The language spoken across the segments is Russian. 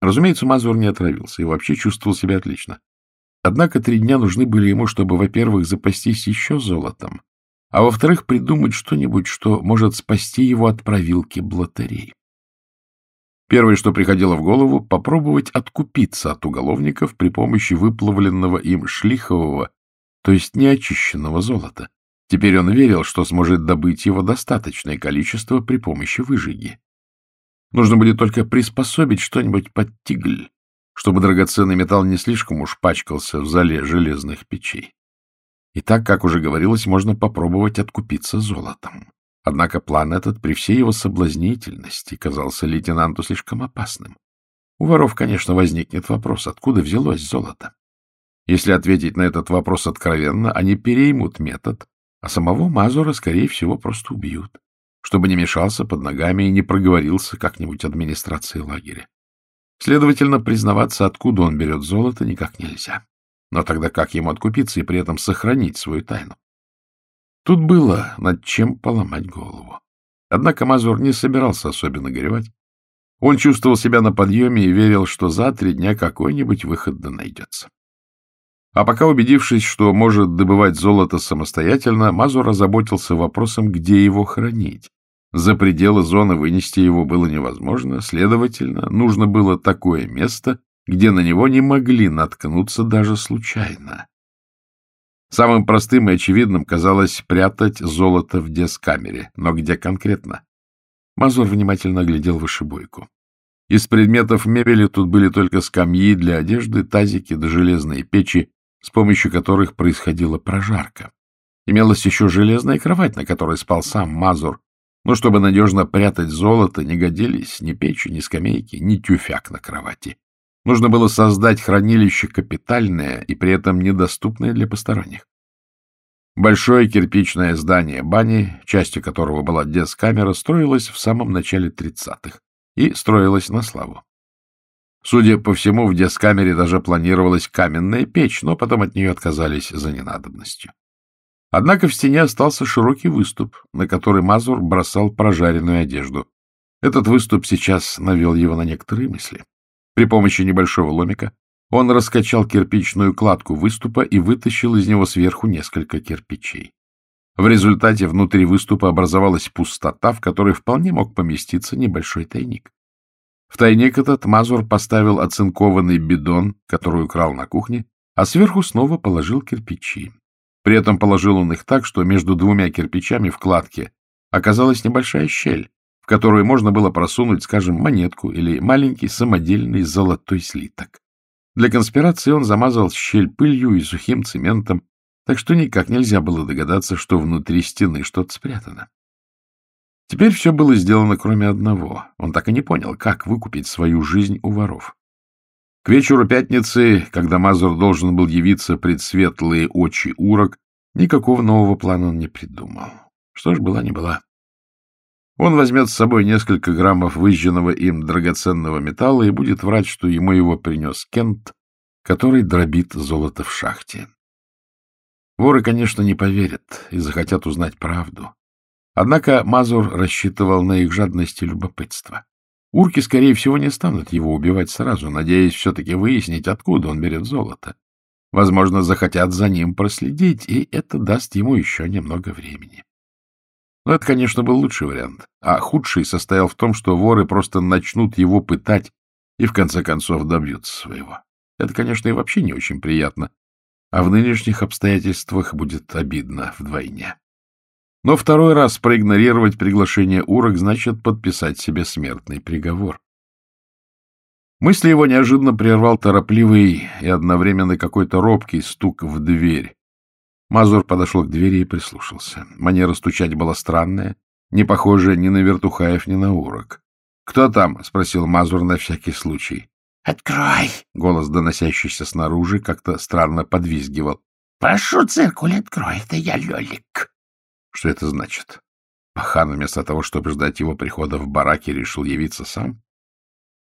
Разумеется, Мазур не отравился и вообще чувствовал себя отлично. Однако три дня нужны были ему, чтобы, во-первых, запастись еще золотом, а во-вторых, придумать что-нибудь, что может спасти его от провилки блатарей. Первое, что приходило в голову, попробовать откупиться от уголовников при помощи выплавленного им шлихового, то есть неочищенного золота. Теперь он верил, что сможет добыть его достаточное количество при помощи выжиги. Нужно будет только приспособить что-нибудь под тигль, чтобы драгоценный металл не слишком уж пачкался в зале железных печей. И так, как уже говорилось, можно попробовать откупиться золотом. Однако план этот при всей его соблазнительности казался лейтенанту слишком опасным. У воров, конечно, возникнет вопрос, откуда взялось золото. Если ответить на этот вопрос откровенно, они переймут метод, а самого Мазура, скорее всего, просто убьют, чтобы не мешался под ногами и не проговорился как-нибудь администрации лагеря. Следовательно, признаваться, откуда он берет золото, никак нельзя. Но тогда как ему откупиться и при этом сохранить свою тайну? Тут было над чем поломать голову. Однако Мазур не собирался особенно горевать. Он чувствовал себя на подъеме и верил, что за три дня какой-нибудь выход да найдется. А пока, убедившись, что может добывать золото самостоятельно, Мазур озаботился вопросом, где его хранить. За пределы зоны вынести его было невозможно, следовательно, нужно было такое место, где на него не могли наткнуться даже случайно. Самым простым и очевидным казалось прятать золото в дескамере, но где конкретно? Мазур внимательно оглядел вышибойку. Из предметов мебели тут были только скамьи для одежды, тазики да железные печи, с помощью которых происходила прожарка. Имелась еще железная кровать, на которой спал сам Мазур, но чтобы надежно прятать золото, не годились ни печи, ни скамейки, ни тюфяк на кровати. Нужно было создать хранилище капитальное и при этом недоступное для посторонних. Большое кирпичное здание бани, частью которого была дескамера, строилось в самом начале 30-х и строилось на славу. Судя по всему, в дескамере даже планировалась каменная печь, но потом от нее отказались за ненадобностью. Однако в стене остался широкий выступ, на который Мазур бросал прожаренную одежду. Этот выступ сейчас навел его на некоторые мысли. При помощи небольшого ломика он раскачал кирпичную кладку выступа и вытащил из него сверху несколько кирпичей. В результате внутри выступа образовалась пустота, в которой вполне мог поместиться небольшой тайник. В тайник этот Мазур поставил оцинкованный бидон, который украл на кухне, а сверху снова положил кирпичи. При этом положил он их так, что между двумя кирпичами в кладке оказалась небольшая щель, которую можно было просунуть, скажем, монетку или маленький самодельный золотой слиток. Для конспирации он замазал щель пылью и сухим цементом, так что никак нельзя было догадаться, что внутри стены что-то спрятано. Теперь все было сделано, кроме одного. Он так и не понял, как выкупить свою жизнь у воров. К вечеру пятницы, когда Мазур должен был явиться пред светлые очи урок, никакого нового плана он не придумал. Что ж, была не была. Он возьмет с собой несколько граммов выжженного им драгоценного металла и будет врать, что ему его принес Кент, который дробит золото в шахте. Воры, конечно, не поверят и захотят узнать правду. Однако Мазур рассчитывал на их жадность и любопытство. Урки, скорее всего, не станут его убивать сразу, надеясь все-таки выяснить, откуда он берет золото. Возможно, захотят за ним проследить, и это даст ему еще немного времени. Но это, конечно, был лучший вариант. А худший состоял в том, что воры просто начнут его пытать и, в конце концов, добьются своего. Это, конечно, и вообще не очень приятно. А в нынешних обстоятельствах будет обидно вдвойне. Но второй раз проигнорировать приглашение урок значит подписать себе смертный приговор. Мысли его неожиданно прервал торопливый и одновременно какой-то робкий стук в дверь. Мазур подошел к двери и прислушался. Манера стучать была странная, не похожая ни на вертухаев, ни на урок. — Кто там? — спросил Мазур на всякий случай. — Открой! — голос, доносящийся снаружи, как-то странно подвизгивал. — Прошу, циркуль, открой, это я Лелик. Что это значит? Пахан вместо того, чтобы ждать его прихода в бараке, решил явиться сам?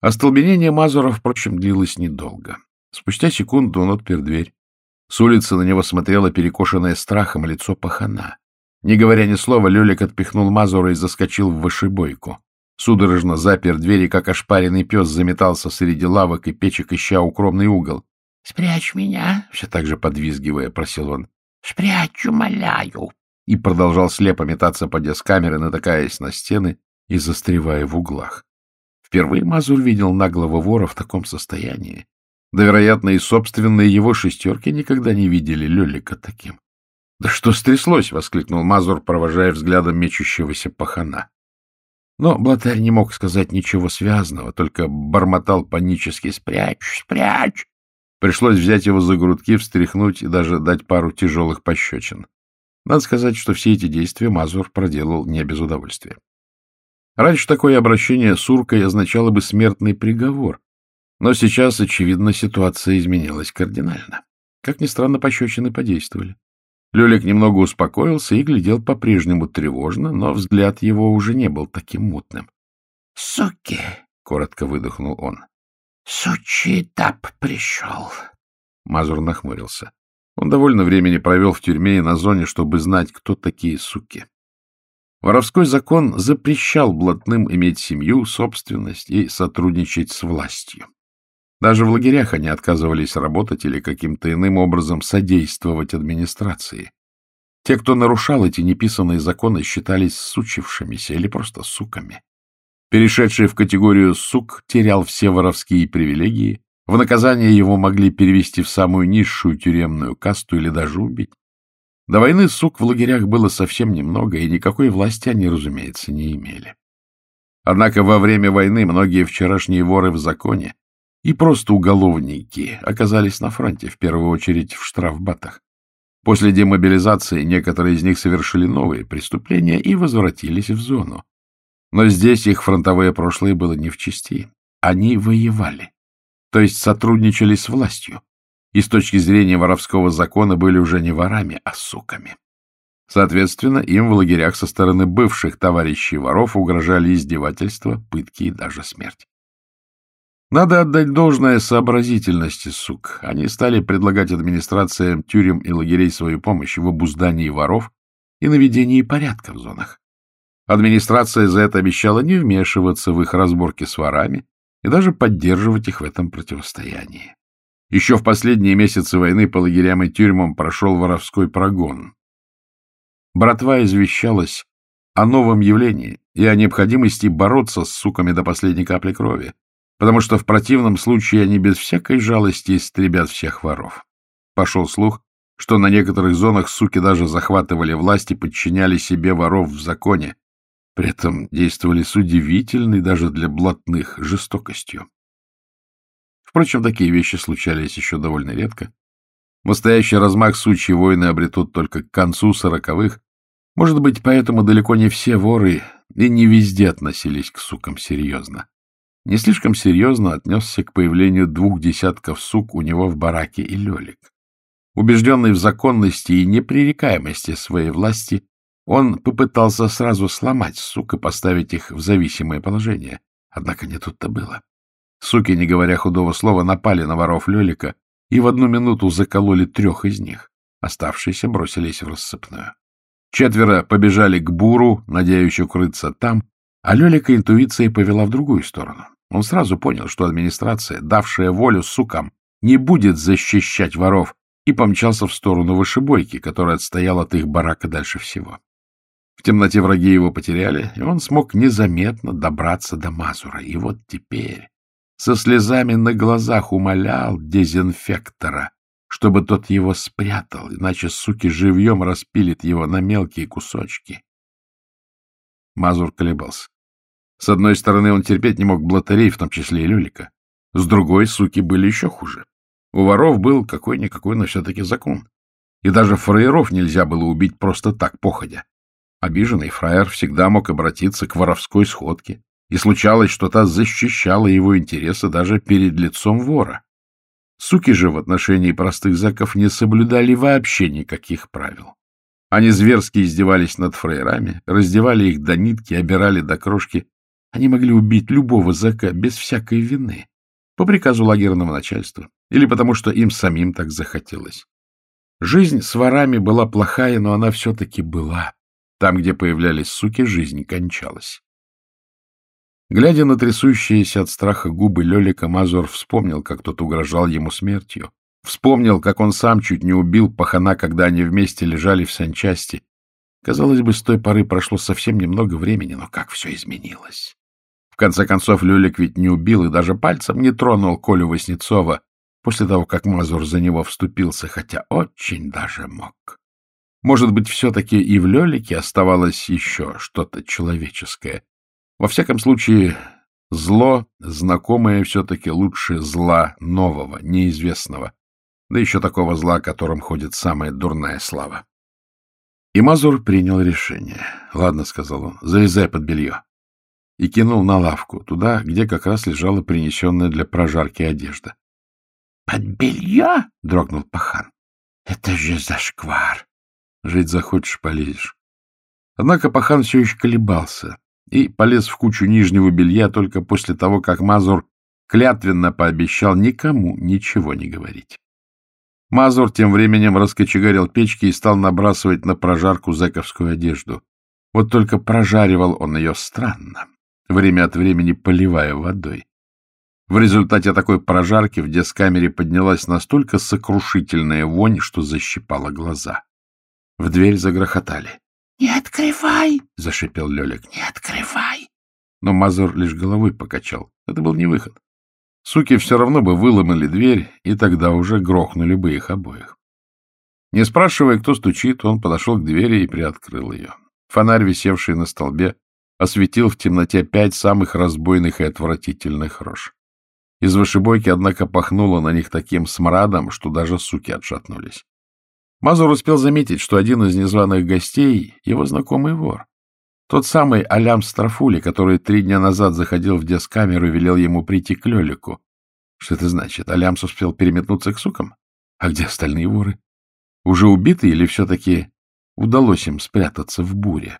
Остолбенение Мазура, впрочем, длилось недолго. Спустя секунду он отпер дверь. С улицы на него смотрело перекошенное страхом лицо пахана. Не говоря ни слова, Лёлик отпихнул Мазура и заскочил в вышибойку. судорожно запер двери, как ошпаренный пес заметался среди лавок и печек, ища укромный угол. — Спрячь меня, — все так же подвизгивая, просил он. — Спрячь, умоляю. И продолжал слепо метаться, подя с камеры, натыкаясь на стены и застревая в углах. Впервые Мазур видел наглого вора в таком состоянии. Да, вероятно, и собственные его шестерки никогда не видели Лелика таким. — Да что стряслось? — воскликнул Мазур, провожая взглядом мечущегося пахана. Но Блатарь не мог сказать ничего связанного, только бормотал панически «Спрячь! Спрячь!». Пришлось взять его за грудки, встряхнуть и даже дать пару тяжелых пощечин. Надо сказать, что все эти действия Мазур проделал не без удовольствия. Раньше такое обращение с Уркой означало бы смертный приговор, но сейчас, очевидно, ситуация изменилась кардинально. Как ни странно, пощечины подействовали. Лёлик немного успокоился и глядел по-прежнему тревожно, но взгляд его уже не был таким мутным. — Суки! — коротко выдохнул он. — Сучий этап пришел. Мазур нахмурился. Он довольно времени провел в тюрьме и на зоне, чтобы знать, кто такие суки. Воровской закон запрещал блатным иметь семью, собственность и сотрудничать с властью. Даже в лагерях они отказывались работать или каким-то иным образом содействовать администрации. Те, кто нарушал эти неписанные законы, считались сучившимися или просто суками. Перешедший в категорию сук терял все воровские привилегии, в наказание его могли перевести в самую низшую тюремную касту или даже убить. До войны сук в лагерях было совсем немного, и никакой власти они, разумеется, не имели. Однако во время войны многие вчерашние воры в законе и просто уголовники оказались на фронте, в первую очередь в штрафбатах. После демобилизации некоторые из них совершили новые преступления и возвратились в зону. Но здесь их фронтовое прошлое было не в чести. Они воевали, то есть сотрудничали с властью, и с точки зрения воровского закона были уже не ворами, а суками. Соответственно, им в лагерях со стороны бывших товарищей воров угрожали издевательства, пытки и даже смерть. Надо отдать должное сообразительности сук. Они стали предлагать администрациям тюрем и лагерей свою помощь в обуздании воров и наведении порядка в зонах. Администрация за это обещала не вмешиваться в их разборки с ворами и даже поддерживать их в этом противостоянии. Еще в последние месяцы войны по лагерям и тюрьмам прошел воровской прогон. Братва извещалась о новом явлении и о необходимости бороться с суками до последней капли крови, потому что в противном случае они без всякой жалости истребят всех воров. Пошел слух, что на некоторых зонах суки даже захватывали власть и подчиняли себе воров в законе, при этом действовали с удивительной даже для блатных жестокостью. Впрочем, такие вещи случались еще довольно редко. Настоящий размах сучьи войны обретут только к концу сороковых. Может быть, поэтому далеко не все воры и не везде относились к сукам серьезно не слишком серьезно отнесся к появлению двух десятков сук у него в бараке и лелик. Убежденный в законности и непререкаемости своей власти, он попытался сразу сломать сук и поставить их в зависимое положение. Однако не тут-то было. Суки, не говоря худого слова, напали на воров Лелика и в одну минуту закололи трех из них. Оставшиеся бросились в рассыпную. Четверо побежали к буру, надеясь укрыться там, а Лелика интуиция повела в другую сторону. Он сразу понял, что администрация, давшая волю сукам, не будет защищать воров, и помчался в сторону вышибойки, которая отстояла от их барака дальше всего. Темноте враги его потеряли, и он смог незаметно добраться до Мазура. И вот теперь со слезами на глазах умолял дезинфектора, чтобы тот его спрятал, иначе суки живьем распилит его на мелкие кусочки. Мазур колебался. С одной стороны, он терпеть не мог блатарей, в том числе и Люлика. С другой, суки были еще хуже. У воров был какой-никакой, но все-таки закон. И даже фраеров нельзя было убить просто так, походя. Обиженный фраер всегда мог обратиться к воровской сходке, и случалось, что та защищала его интересы даже перед лицом вора. Суки же в отношении простых зэков не соблюдали вообще никаких правил. Они зверски издевались над фраерами, раздевали их до нитки, обирали до крошки, они могли убить любого зэка без всякой вины, по приказу лагерного начальства, или потому что им самим так захотелось. Жизнь с ворами была плохая, но она все-таки была. Там, где появлялись суки, жизнь кончалась. Глядя на трясущиеся от страха губы Лелика, Мазур вспомнил, как тот угрожал ему смертью. Вспомнил, как он сам чуть не убил пахана, когда они вместе лежали в санчасти. Казалось бы, с той поры прошло совсем немного времени, но как все изменилось. В конце концов, Люлик ведь не убил и даже пальцем не тронул Колю Васнецова после того, как Мазур за него вступился, хотя очень даже мог. Может быть, все-таки и в Лелике оставалось еще что-то человеческое. Во всяком случае, зло, знакомое все-таки лучше зла нового, неизвестного, да еще такого зла, о котором ходит самая дурная слава. И Мазур принял решение. — Ладно, — сказал он, — залезай под белье. И кинул на лавку, туда, где как раз лежала принесенная для прожарки одежда. — Под белье? — дрогнул пахан. — Это же зашквар. Жить захочешь — полезешь. Однако пахан все еще колебался и полез в кучу нижнего белья только после того, как Мазур клятвенно пообещал никому ничего не говорить. Мазур тем временем раскочегарил печки и стал набрасывать на прожарку зэковскую одежду. Вот только прожаривал он ее странно, время от времени поливая водой. В результате такой прожарки в дескамере поднялась настолько сокрушительная вонь, что защипала глаза. В дверь загрохотали. — Не открывай! — зашипел Лелик. — Не открывай! Но Мазур лишь головой покачал. Это был не выход. Суки все равно бы выломали дверь, и тогда уже грохнули бы их обоих. Не спрашивая, кто стучит, он подошел к двери и приоткрыл ее. Фонарь, висевший на столбе, осветил в темноте пять самых разбойных и отвратительных рож. Из вышибойки, однако, пахнуло на них таким смрадом, что даже суки отшатнулись. Мазур успел заметить, что один из незваных гостей — его знакомый вор. Тот самый Алям Страфули, который три дня назад заходил в дескамеру и велел ему прийти к Лелику. Что это значит? Алямс успел переметнуться к сукам? А где остальные воры? Уже убиты или все-таки удалось им спрятаться в буре?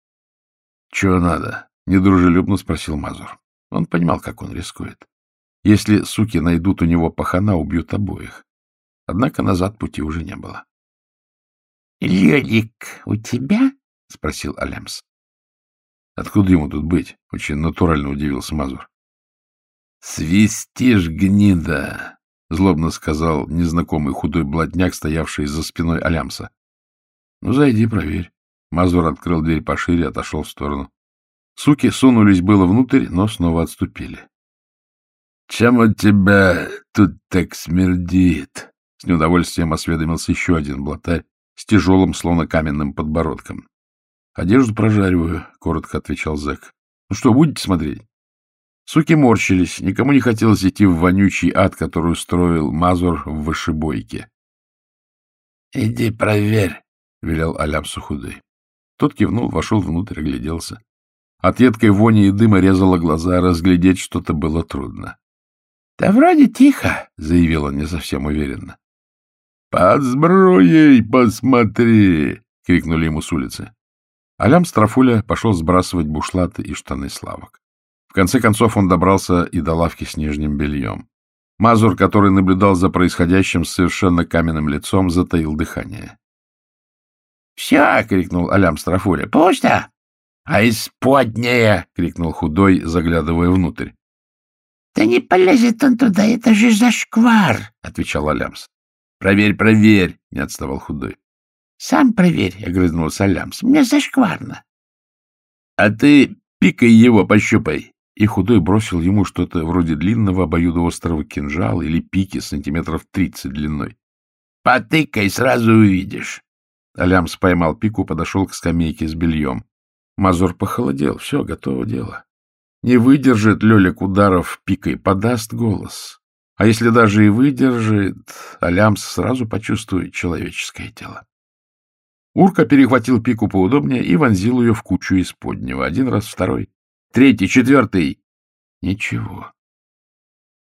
— Чего надо? — недружелюбно спросил Мазур. Он понимал, как он рискует. Если суки найдут у него пахана, убьют обоих. Однако назад пути уже не было. — Лелик у тебя? — спросил Алямс. — Откуда ему тут быть? — очень натурально удивился Мазур. — Свистишь, гнида! — злобно сказал незнакомый худой блатняк, стоявший за спиной Алямса. — Ну, зайди, проверь. Мазур открыл дверь пошире отошел в сторону. Суки сунулись было внутрь, но снова отступили. — Чем от тебя тут так смердит? — с неудовольствием осведомился еще один блатарь с тяжелым, словно каменным подбородком. — Одежду прожариваю, — коротко отвечал зэк. — Ну что, будете смотреть? Суки морщились, никому не хотелось идти в вонючий ад, который устроил Мазур в вышибойке. — Иди проверь, — велел Алям Сухудой. Тот кивнул, вошел внутрь, огляделся. От едкой вони и дыма резало глаза, разглядеть что-то было трудно. — Да вроде тихо, — заявил он не совсем уверенно. — Под сбруей посмотри! — крикнули ему с улицы. Алям Страфуля пошел сбрасывать бушлаты и штаны славок. В конце концов он добрался и до лавки с нижним бельем. Мазур, который наблюдал за происходящим с совершенно каменным лицом, затаил дыхание. — Все! — крикнул Алям Страфуля. — Пусто! — А исподнее! — крикнул худой, заглядывая внутрь. — Да не полезет он туда, это же зашквар! — отвечал Алямс. — Проверь, проверь! — не отставал худой. Сам проверь, — огрызнулся Лямс. — Мне зашкварно. — А ты пикай его, пощупай. И худой бросил ему что-то вроде длинного обоюдоострого кинжала или пики сантиметров тридцать длиной. — Потыкай, сразу увидишь. Алямс поймал пику, подошел к скамейке с бельем. Мазур похолодел. Все, готово дело. Не выдержит Лелик ударов пикой, подаст голос. А если даже и выдержит, Алямс сразу почувствует человеческое тело. Урка перехватил пику поудобнее и вонзил ее в кучу из поднего. Один раз, второй, третий, четвертый. Ничего.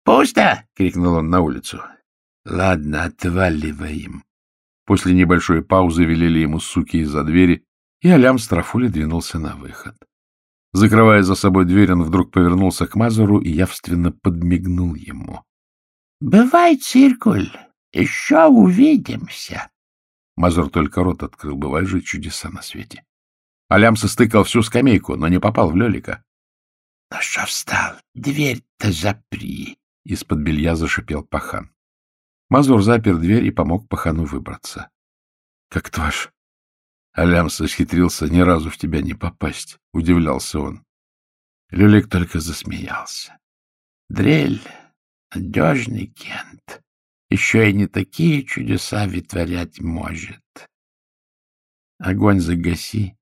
«Пусто!» — крикнул он на улицу. «Ладно, отваливаем». После небольшой паузы велели ему суки из-за двери, и Алям Страфули двинулся на выход. Закрывая за собой дверь, он вдруг повернулся к Мазуру и явственно подмигнул ему. — Бывай, циркуль, еще увидимся. Мазур только рот открыл, бывают же чудеса на свете. Алям состыкал всю скамейку, но не попал в Лелика. — Ну что встал? Дверь-то запри! — из-под белья зашипел пахан. Мазур запер дверь и помог пахану выбраться. — Как тваш? Алямс исхитрился ни разу в тебя не попасть, — удивлялся он. Люлик только засмеялся. Дрель — надежный кент. Еще и не такие чудеса витворять может. Огонь загаси.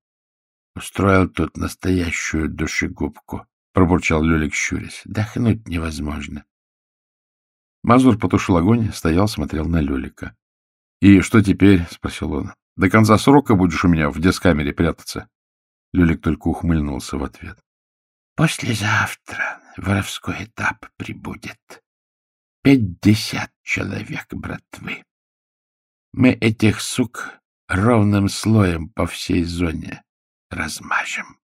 Устроил тут настоящую душегубку, — пробурчал Люлик, щурясь. Дохнуть невозможно. Мазур потушил огонь, стоял, смотрел на Люлика. — И что теперь? — спросил он. — До конца срока будешь у меня в дескамере прятаться? Люлик только ухмыльнулся в ответ. — Послезавтра воровской этап прибудет. Пятьдесят человек, братвы. Мы этих сук ровным слоем по всей зоне размажем.